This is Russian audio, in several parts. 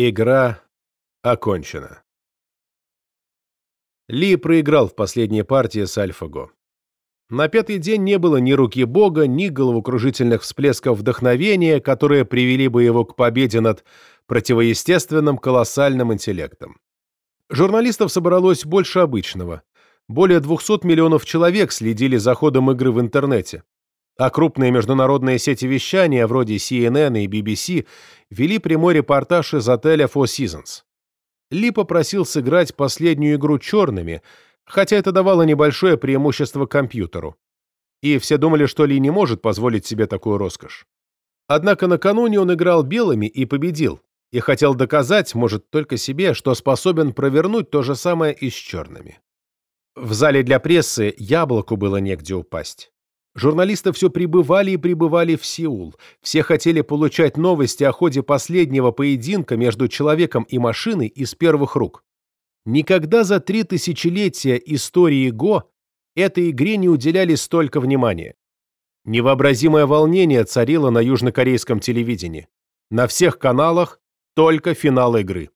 Игра окончена. Ли проиграл в последней партии с Альфа-Го. На пятый день не было ни руки бога, ни головокружительных всплесков вдохновения, которые привели бы его к победе над противоестественным колоссальным интеллектом. Журналистов собралось больше обычного. Более 200 миллионов человек следили за ходом игры в интернете. А крупные международные сети вещания, вроде CNN и BBC, вели прямой репортаж из отеля Four Seasons. Ли попросил сыграть последнюю игру черными, хотя это давало небольшое преимущество компьютеру. И все думали, что Ли не может позволить себе такую роскошь. Однако накануне он играл белыми и победил, и хотел доказать, может, только себе, что способен провернуть то же самое и с черными. В зале для прессы яблоку было негде упасть. Журналисты все прибывали и прибывали в Сеул. Все хотели получать новости о ходе последнего поединка между человеком и машиной из первых рук. Никогда за три тысячелетия истории Го этой игре не уделяли столько внимания. Невообразимое волнение царило на южнокорейском телевидении. На всех каналах только финал игры.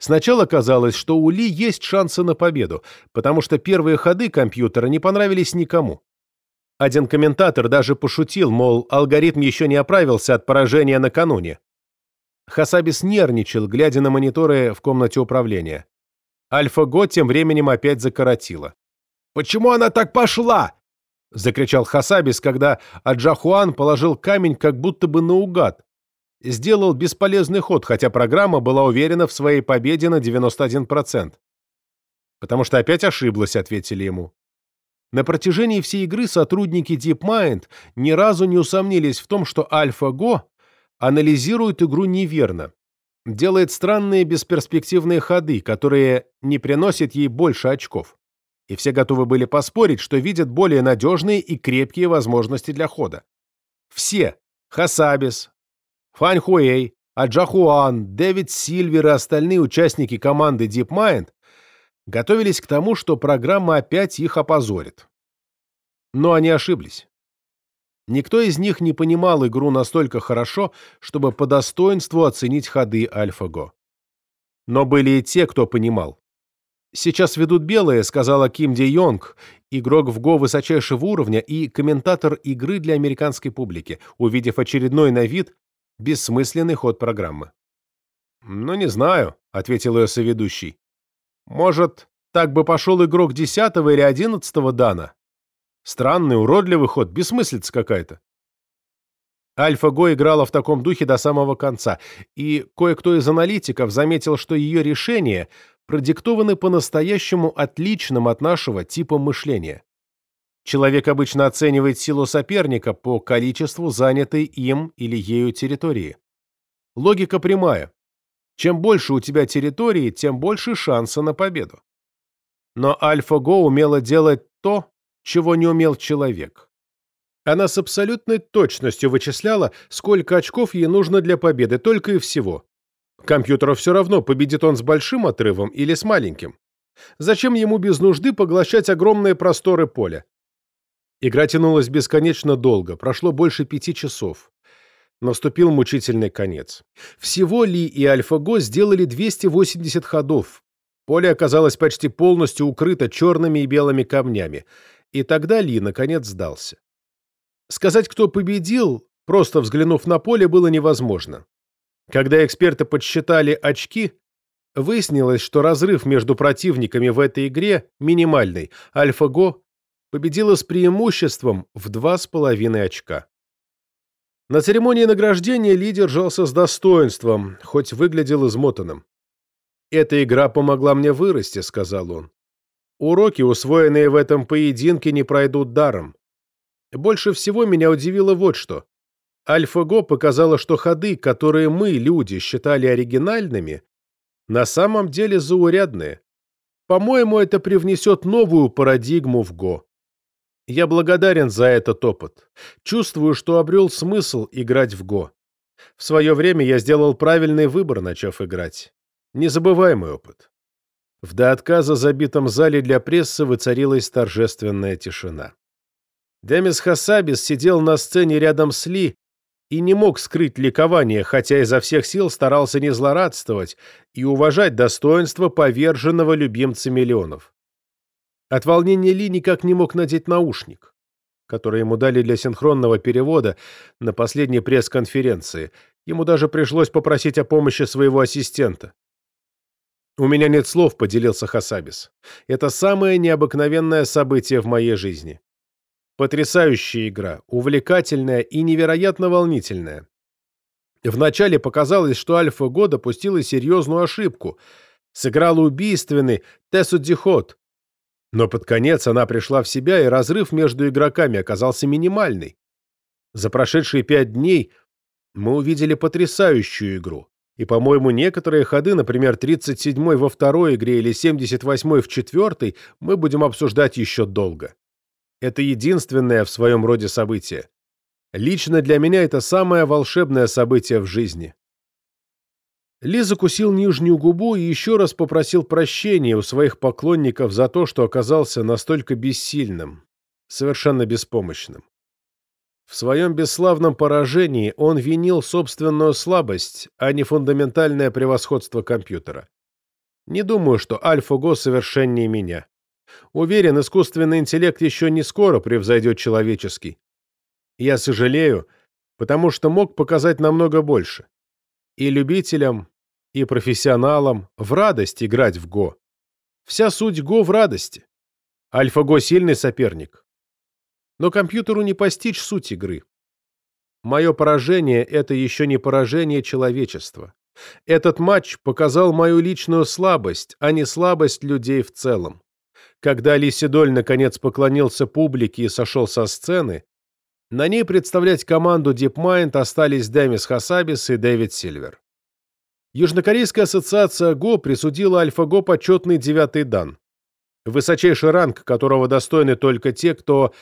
Сначала казалось, что у Ли есть шансы на победу, потому что первые ходы компьютера не понравились никому. Один комментатор даже пошутил, мол, алгоритм еще не оправился от поражения накануне. Хасабис нервничал, глядя на мониторы в комнате управления. Альфа-Го тем временем опять закоротила. «Почему она так пошла?» — закричал Хасабис, когда Аджахуан положил камень как будто бы наугад. Сделал бесполезный ход, хотя программа была уверена в своей победе на 91%. «Потому что опять ошиблась», — ответили ему. На протяжении всей игры сотрудники DeepMind ни разу не усомнились в том, что AlphaGo анализирует игру неверно, делает странные бесперспективные ходы, которые не приносят ей больше очков. И все готовы были поспорить, что видят более надежные и крепкие возможности для хода. Все – Хасабис, Фань Хуэй, Аджахуан, Дэвид Сильвер и остальные участники команды DeepMind готовились к тому, что программа опять их опозорит. Но они ошиблись. Никто из них не понимал игру настолько хорошо, чтобы по достоинству оценить ходы AlphaGo. Но были и те, кто понимал. «Сейчас ведут белые», — сказала Ким Де Йонг, игрок в Го высочайшего уровня и комментатор игры для американской публики, увидев очередной на вид бессмысленный ход программы. «Ну, не знаю», — ответил ее соведущий. Может, так бы пошел игрок десятого или одиннадцатого дана? Странный, уродливый ход, бессмыслица какая-то. Альфа-Го играла в таком духе до самого конца, и кое-кто из аналитиков заметил, что ее решения продиктованы по-настоящему отличным от нашего типа мышления. Человек обычно оценивает силу соперника по количеству занятой им или ею территории. Логика прямая. Чем больше у тебя территории, тем больше шанса на победу. Но Альфа-Го умела делать то, чего не умел человек. Она с абсолютной точностью вычисляла, сколько очков ей нужно для победы, только и всего. Компьютеру все равно, победит он с большим отрывом или с маленьким. Зачем ему без нужды поглощать огромные просторы поля? Игра тянулась бесконечно долго, прошло больше пяти часов наступил мучительный конец. Всего Ли и Альфа-Го сделали 280 ходов. Поле оказалось почти полностью укрыто черными и белыми камнями. И тогда Ли, наконец, сдался. Сказать, кто победил, просто взглянув на поле, было невозможно. Когда эксперты подсчитали очки, выяснилось, что разрыв между противниками в этой игре минимальный. Альфа-Го победила с преимуществом в 2,5 очка. На церемонии награждения Ли держался с достоинством, хоть выглядел измотанным. «Эта игра помогла мне вырасти», — сказал он. «Уроки, усвоенные в этом поединке, не пройдут даром. Больше всего меня удивило вот что. Альфа-Го показала, что ходы, которые мы, люди, считали оригинальными, на самом деле заурядные. По-моему, это привнесет новую парадигму в Го. Я благодарен за этот опыт. Чувствую, что обрел смысл играть в Го. В свое время я сделал правильный выбор, начав играть. Незабываемый опыт. В до отказа забитом зале для прессы воцарилась торжественная тишина. Демис Хасабис сидел на сцене рядом с Ли и не мог скрыть ликование, хотя изо всех сил старался не злорадствовать и уважать достоинство поверженного любимца миллионов. От волнения Ли никак не мог надеть наушник, который ему дали для синхронного перевода на последней пресс-конференции. Ему даже пришлось попросить о помощи своего ассистента. «У меня нет слов», — поделился Хасабис. «Это самое необыкновенное событие в моей жизни. Потрясающая игра, увлекательная и невероятно волнительная. Вначале показалось, что Альфа-Го допустила серьезную ошибку, сыграла убийственный Тесуддихот. Но под конец она пришла в себя, и разрыв между игроками оказался минимальный. За прошедшие пять дней мы увидели потрясающую игру. И, по-моему, некоторые ходы, например, 37-й во второй игре или 78-й в четвертой, мы будем обсуждать еще долго. Это единственное в своем роде событие. Лично для меня это самое волшебное событие в жизни. Ли закусил нижнюю губу и еще раз попросил прощения у своих поклонников за то, что оказался настолько бессильным, совершенно беспомощным. В своем бесславном поражении он винил собственную слабость, а не фундаментальное превосходство компьютера. Не думаю, что AlphaGo совершеннее меня. Уверен, искусственный интеллект еще не скоро превзойдет человеческий. Я сожалею, потому что мог показать намного больше. И любителям, и профессионалам в радость играть в Го. Вся суть Го в радости. Альфа-Го сильный соперник. Но компьютеру не постичь суть игры. Мое поражение — это еще не поражение человечества. Этот матч показал мою личную слабость, а не слабость людей в целом. Когда Лисидоль наконец поклонился публике и сошел со сцены, на ней представлять команду DeepMind остались Демис Хасабис и Дэвид Сильвер. Южнокорейская ассоциация ГО присудила Альфа-ГО почетный девятый дан, высочайший ранг которого достойны только те, кто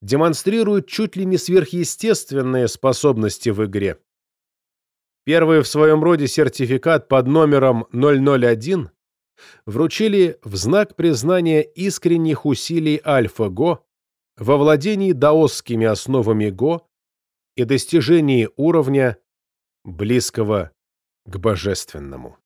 демонстрирует чуть ли не сверхъестественные способности в игре. Первый в своем роде сертификат под номером 001 вручили в знак признания искренних усилий Альфа-Го во владении даосскими основами Го и достижении уровня, близкого к божественному.